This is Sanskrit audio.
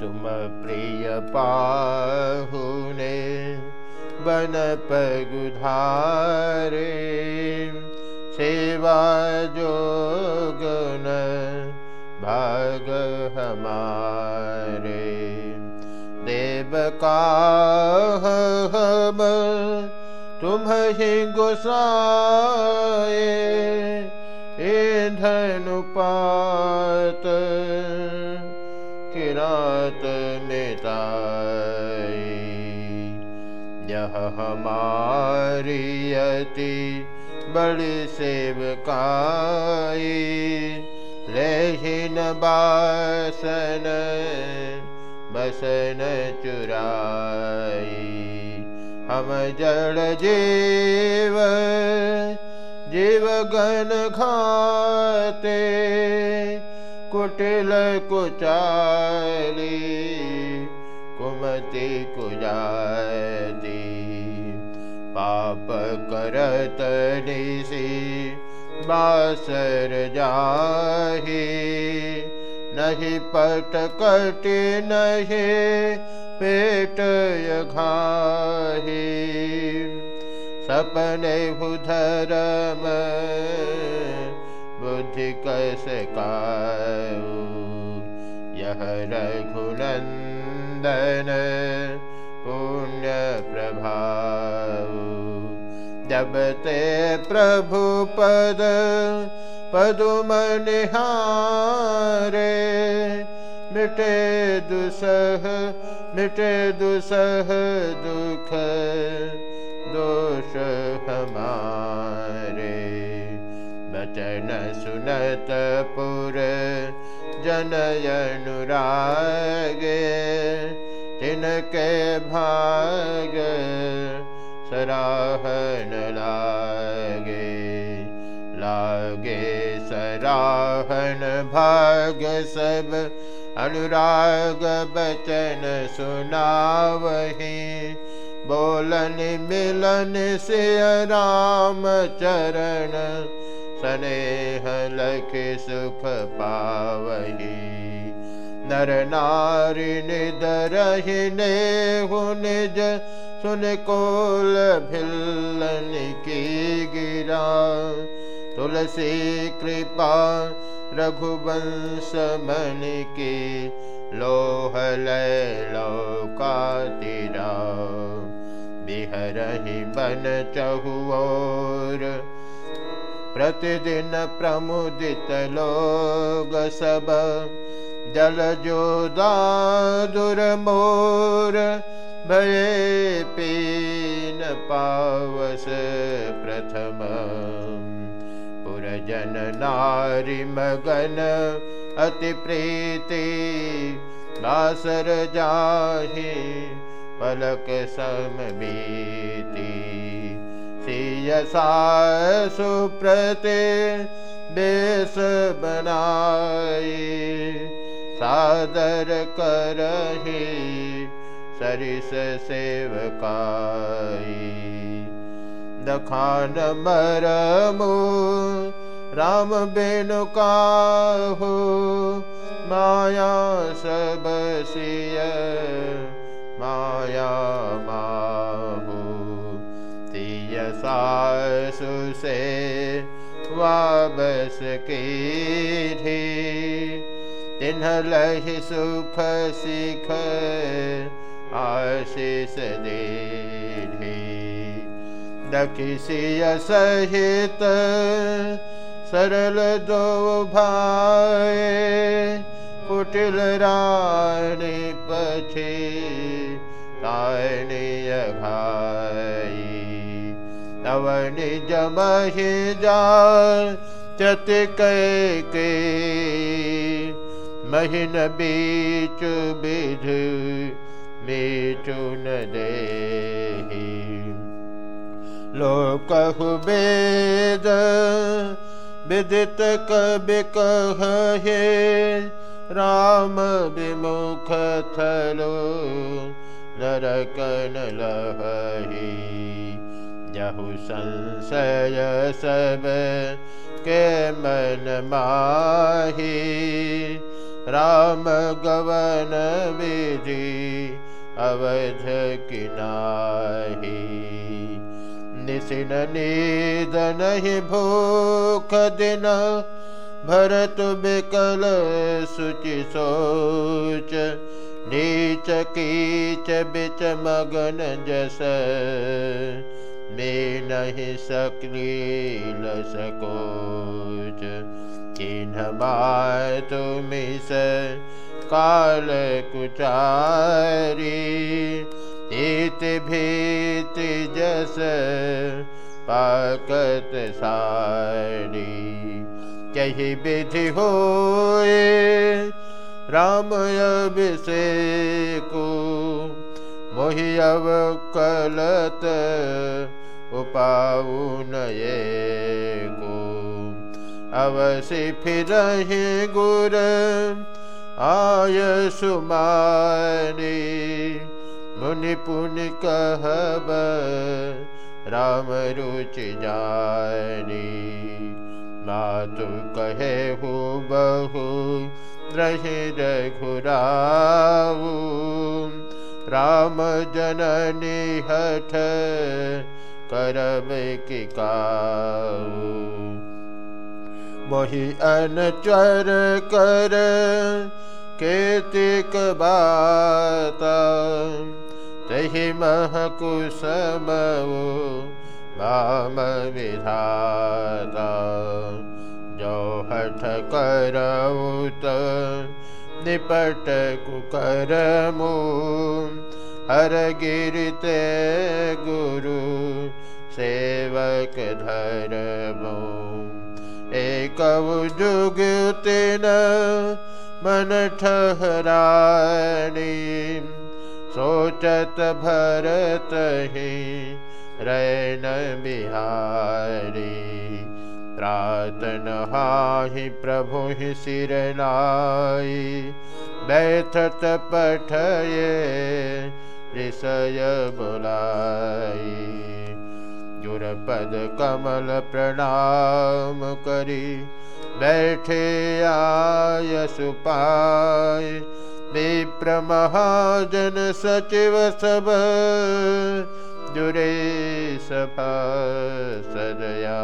तुम प्रिय पाहुने बन पगुधारे सेवा जोगन भाग हमारे देव तुम्हें गुसाए धनुपात बड़ी सेवकाई लेहिन बासन बसन चुराई हम जड़ जीव जीव गण घाते कुटिल कुचाली, कुमति कुजाती पाप करत निसी, बासर जाही। नहीं पट कटि नहीं, पेट घाही सपने धर्म कस का यह रघुनंदन पुण्य प्रभाव जब ते प्रभु पद पदुम निहारे मिटे दुसह मिटे दुसह दुख दोष हमारे बचन सुनत पुर जनयनुरागे तिनके भाग सराहन लागे। लागे सराहन भाग सब अनुराग बचन सुनावही। बोलन मिलन से राम चरण स्नेह लख सुख पावही नर नारी निदरहि ने निज सुन कोल भिल्लन की गिरा तुलसी कृपा रघुवंश मन की लोह लौका तिरा बिहरहि चहुओर प्रतिदिन प्रमुदित लोग सब। जल जोदा दुर्मोर भये पीन पावस प्रथम। पुरजन नारी मगन अति प्रीति बासर जाहि पलक समबीति सियसा सुप्रते बेस बनाई सादर करही सरिस सेवकाई दखान मरमो राम बेनु काहू माया तिय सिख आशीष दे दखि सिय सहित सरल दो भाई कुटिल रानी पछे तायनीय घाई नवनि जमहि जा चति के। महिन बीच विध न दे लोकहु वेद विदित कवि कहे, राम विमुख थलो नरकन लही जहु संशय सब के मन माही। राम गवन विधि अवध किनाही निसिन नीद नहीं भूख दिन, भरत बिकल सुचि सोच। नीच कीच बिच मगन जस में नहीं सकलील सकोच चिन्ह माय तुमिस काल कुचारी इत भीत जस पाकत सारी कही विधि होए। राम अब से अभिषेको मोहि अव कलत उपाऊ नये को अवसि फिर गुर आय सुमारी मुनि पुनि कहब, राम रुचि जानी। मातु कहे हु बहु, रहि रघुराऊ। राम जननी हठ करब कि मोहि अनचर कर केतिक बात तहि महकुसमो वाम विधाता। जो हठ करौत निपट कुकरमो हर गिरते गुरु सेवक धर्मो। एक मन ठहरानी सोचत भरत ही रैन बिहारी। प्रातन हाहि प्रभु सिरनाई बैठत पठये ऋषय बुलाई गुरपद कमल प्रणाम करी, बैठे आय सुपाय। विप्र महाजन सचिव सब जुरे सपा सदया।